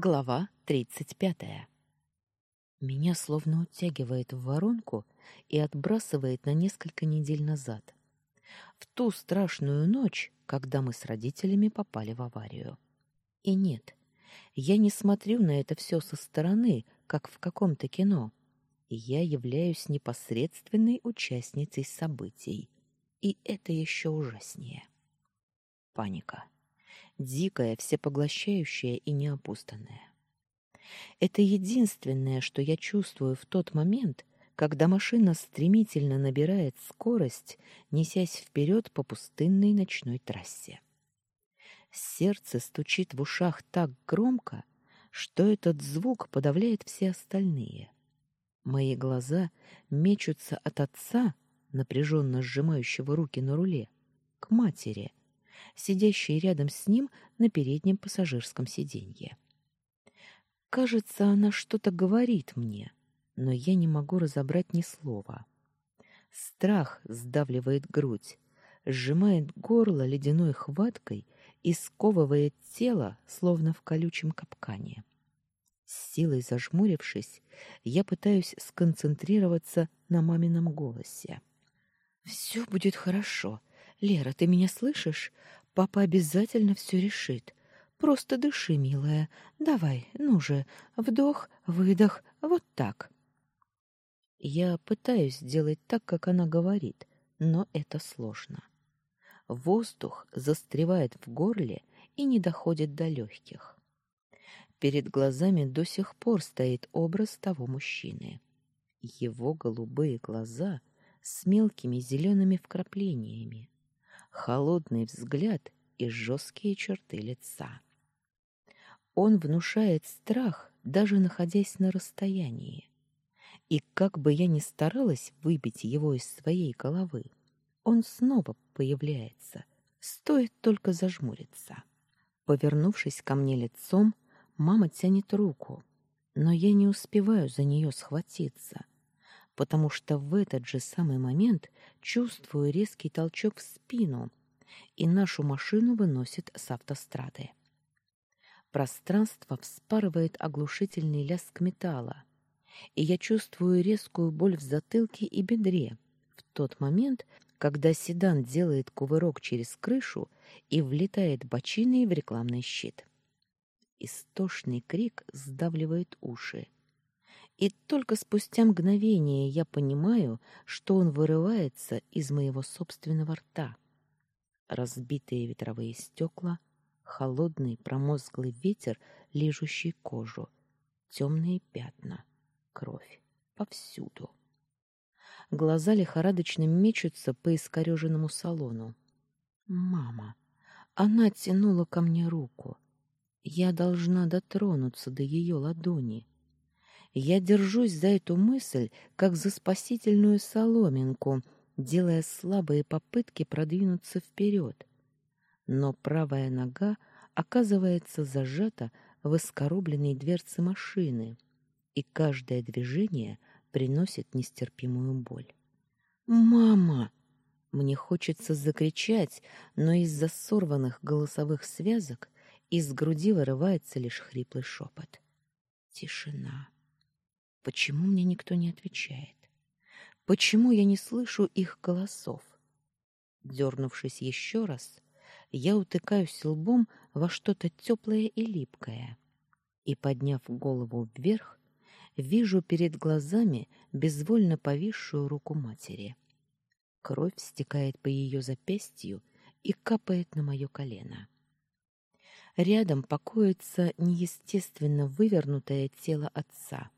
Глава тридцать пятая. Меня словно утягивает в воронку и отбрасывает на несколько недель назад. В ту страшную ночь, когда мы с родителями попали в аварию. И нет, я не смотрю на это все со стороны, как в каком-то кино. Я являюсь непосредственной участницей событий. И это еще ужаснее. Паника дикая, всепоглощающая и неопустанная. Это единственное, что я чувствую в тот момент, когда машина стремительно набирает скорость, несясь вперед по пустынной ночной трассе. Сердце стучит в ушах так громко, что этот звук подавляет все остальные. Мои глаза мечутся от отца, напряженно сжимающего руки на руле, к матери, сидящей рядом с ним на переднем пассажирском сиденье. Кажется, она что-то говорит мне, но я не могу разобрать ни слова. Страх сдавливает грудь, сжимает горло ледяной хваткой и сковывает тело, словно в колючем капкане. С силой зажмурившись, я пытаюсь сконцентрироваться на мамином голосе. «Все будет хорошо. Лера, ты меня слышишь? Папа обязательно все решит. Просто дыши, милая. Давай, ну же, вдох, выдох, вот так. Я пытаюсь сделать так, как она говорит, но это сложно. Воздух застревает в горле и не доходит до легких. Перед глазами до сих пор стоит образ того мужчины. Его голубые глаза с мелкими зелеными вкраплениями, холодный взгляд и жесткие черты лица. Он внушает страх, даже находясь на расстоянии. И как бы я ни старалась выбить его из своей головы, он снова появляется, стоит только зажмуриться. Повернувшись ко мне лицом, мама тянет руку, но я не успеваю за нее схватиться, потому что в этот же самый момент чувствую резкий толчок в спину, и нашу машину выносит с автострады. Пространство вспарывает оглушительный лязг металла, и я чувствую резкую боль в затылке и бедре в тот момент, когда седан делает кувырок через крышу и влетает бочиной в рекламный щит. Истошный крик сдавливает уши. И только спустя мгновение я понимаю, что он вырывается из моего собственного рта разбитые ветровые стекла, холодный промозглый ветер, лижущий кожу, темные пятна, кровь повсюду. Глаза лихорадочно мечутся по искореженному салону. Мама, она тянула ко мне руку. Я должна дотронуться до ее ладони. Я держусь за эту мысль, как за спасительную соломинку — делая слабые попытки продвинуться вперед. Но правая нога оказывается зажата в искоробленной дверце машины, и каждое движение приносит нестерпимую боль. «Мама!» Мне хочется закричать, но из-за сорванных голосовых связок из груди вырывается лишь хриплый шепот. Тишина. Почему мне никто не отвечает? Почему я не слышу их голосов? Дернувшись еще раз, я утыкаюсь лбом во что-то теплое и липкое. И, подняв голову вверх, вижу перед глазами безвольно повисшую руку матери. Кровь стекает по ее запястью и капает на мое колено. Рядом покоится неестественно вывернутое тело отца —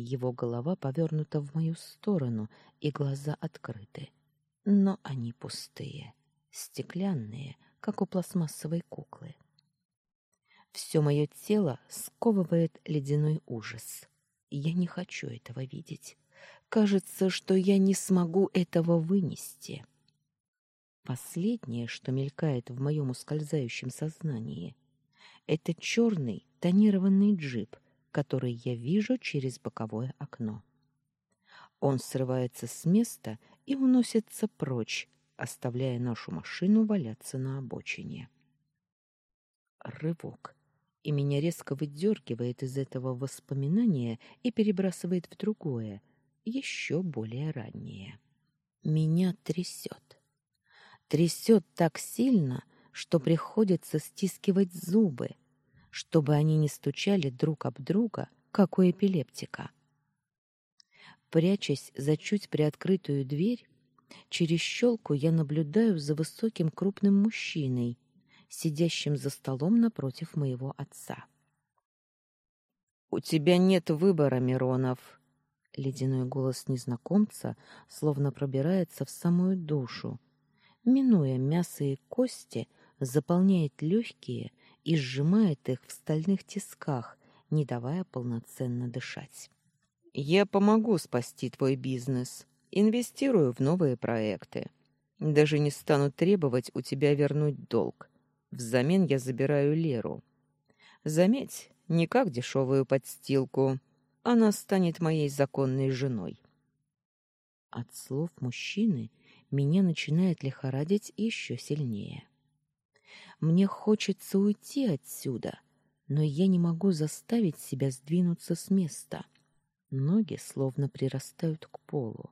его голова повернута в мою сторону, и глаза открыты. Но они пустые, стеклянные, как у пластмассовой куклы. Все мое тело сковывает ледяной ужас. Я не хочу этого видеть. Кажется, что я не смогу этого вынести. Последнее, что мелькает в моем ускользающем сознании, это черный тонированный джип — который я вижу через боковое окно. Он срывается с места и уносится прочь, оставляя нашу машину валяться на обочине. Рывок. и меня резко выдергивает из этого воспоминания и перебрасывает в другое, еще более раннее. Меня трясет. Трясет так сильно, что приходится стискивать зубы, чтобы они не стучали друг об друга, как у эпилептика. Прячась за чуть приоткрытую дверь, через щелку я наблюдаю за высоким крупным мужчиной, сидящим за столом напротив моего отца. «У тебя нет выбора, Миронов!» Ледяной голос незнакомца словно пробирается в самую душу, минуя мясо и кости, заполняет легкие и сжимает их в стальных тисках, не давая полноценно дышать. «Я помогу спасти твой бизнес, инвестирую в новые проекты. Даже не стану требовать у тебя вернуть долг. Взамен я забираю Леру. Заметь, не как дешевую подстилку. Она станет моей законной женой. От слов мужчины меня начинает лихорадить еще сильнее. Мне хочется уйти отсюда, но я не могу заставить себя сдвинуться с места. Ноги словно прирастают к полу.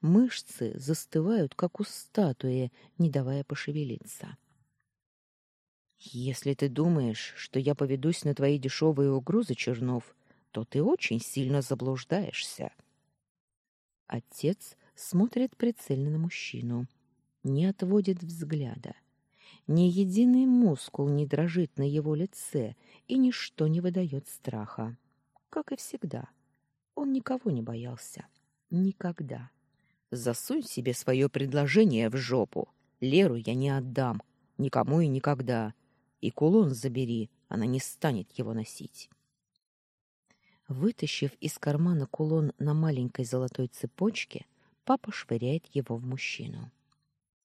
Мышцы застывают, как у статуи, не давая пошевелиться. Если ты думаешь, что я поведусь на твои дешевые угрозы, Чернов, то ты очень сильно заблуждаешься. Отец смотрит прицельно на мужчину, не отводит взгляда. Ни единый мускул не дрожит на его лице, и ничто не выдает страха. Как и всегда, он никого не боялся. Никогда. Засунь себе свое предложение в жопу. Леру я не отдам. Никому и никогда. И кулон забери, она не станет его носить. Вытащив из кармана кулон на маленькой золотой цепочке, папа швыряет его в мужчину.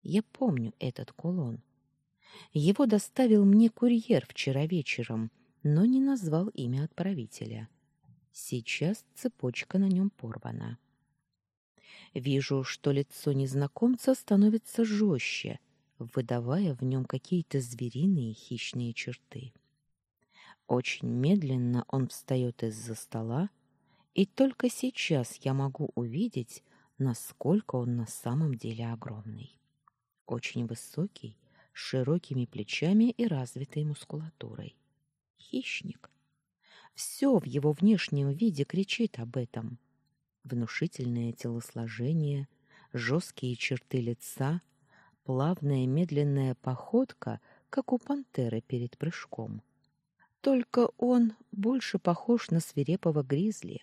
Я помню этот кулон. Его доставил мне курьер вчера вечером, но не назвал имя отправителя. Сейчас цепочка на нем порвана. Вижу, что лицо незнакомца становится жестче, выдавая в нем какие-то звериные хищные черты. Очень медленно он встает из-за стола, и только сейчас я могу увидеть, насколько он на самом деле огромный. Очень высокий, широкими плечами и развитой мускулатурой. Хищник. Все в его внешнем виде кричит об этом. Внушительное телосложение, жесткие черты лица — плавная медленная походка, как у пантеры перед прыжком. Только он больше похож на свирепого гризли,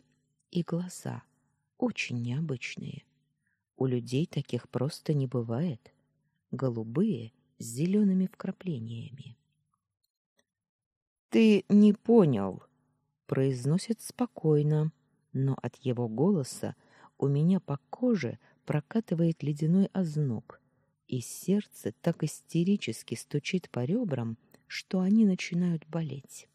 и глаза очень необычные. У людей таких просто не бывает. Голубые с зелеными вкраплениями. «Ты не понял», — произносит спокойно, но от его голоса у меня по коже прокатывает ледяной озноб, и сердце так истерически стучит по ребрам, что они начинают болеть.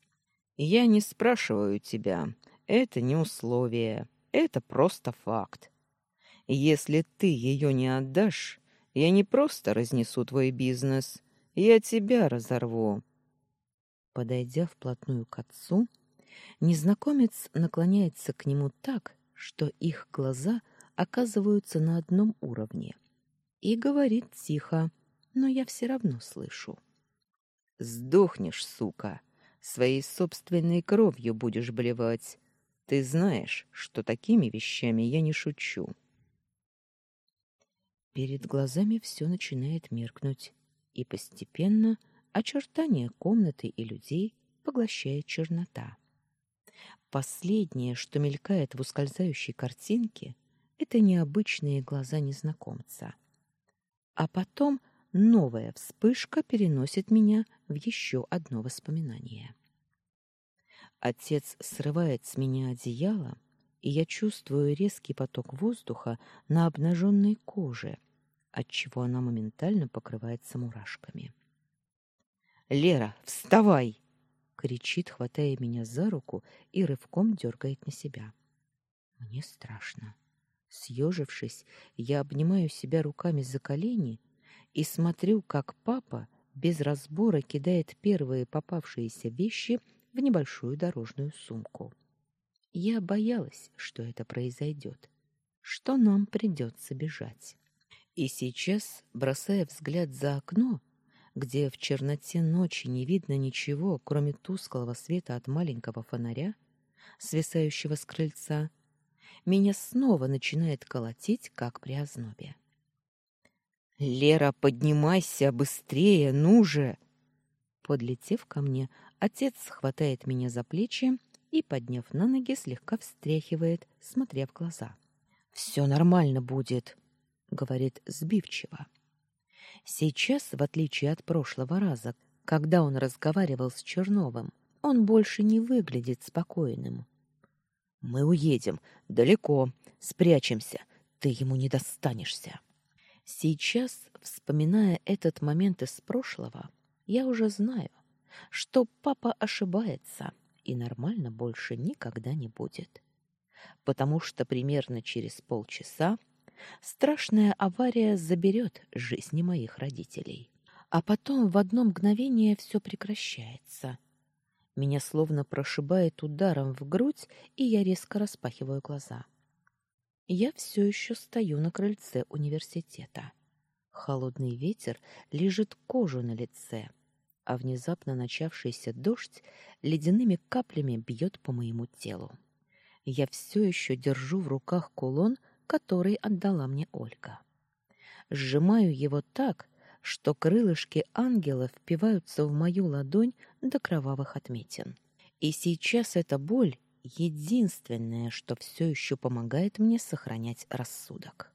«Я не спрашиваю тебя. Это не условие. Это просто факт. Если ты ее не отдашь, я не просто разнесу твой бизнес, я тебя разорву». Подойдя вплотную к отцу, незнакомец наклоняется к нему так, что их глаза оказываются на одном уровне — и говорит тихо, но я все равно слышу. «Сдохнешь, сука! Своей собственной кровью будешь блевать. Ты знаешь, что такими вещами я не шучу». Перед глазами все начинает меркнуть, и постепенно очертания комнаты и людей поглощает чернота. Последнее, что мелькает в ускользающей картинке, это необычные глаза незнакомца — а потом новая вспышка переносит меня в еще одно воспоминание. Отец срывает с меня одеяло, и я чувствую резкий поток воздуха на обнаженной коже, отчего она моментально покрывается мурашками. «Лера, вставай!» — кричит, хватая меня за руку и рывком дергает на себя. Мне страшно. Съежившись, я обнимаю себя руками за колени и смотрю, как папа без разбора кидает первые попавшиеся вещи в небольшую дорожную сумку. Я боялась, что это произойдет, что нам придется бежать. И сейчас, бросая взгляд за окно, где в черноте ночи не видно ничего, кроме тусклого света от маленького фонаря, свисающего с крыльца, меня снова начинает колотить, как при ознобе. «Лера, поднимайся быстрее, ну же!» Подлетев ко мне, отец хватает меня за плечи и, подняв на ноги, слегка встряхивает, смотря в глаза. «Все нормально будет», — говорит сбивчиво. Сейчас, в отличие от прошлого раза, когда он разговаривал с Черновым, он больше не выглядит спокойным. «Мы уедем. Далеко. Спрячемся. Ты ему не достанешься». Сейчас, вспоминая этот момент из прошлого, я уже знаю, что папа ошибается и нормально больше никогда не будет. Потому что примерно через полчаса страшная авария заберет жизни моих родителей. А потом в одно мгновение все прекращается. Меня словно прошибает ударом в грудь, и я резко распахиваю глаза. Я все еще стою на крыльце университета. Холодный ветер лежит кожу на лице, а внезапно начавшийся дождь ледяными каплями бьет по моему телу. Я все еще держу в руках кулон, который отдала мне Ольга. Сжимаю его так, что крылышки ангела впиваются в мою ладонь до кровавых отметин. И сейчас эта боль — единственное, что все еще помогает мне сохранять рассудок.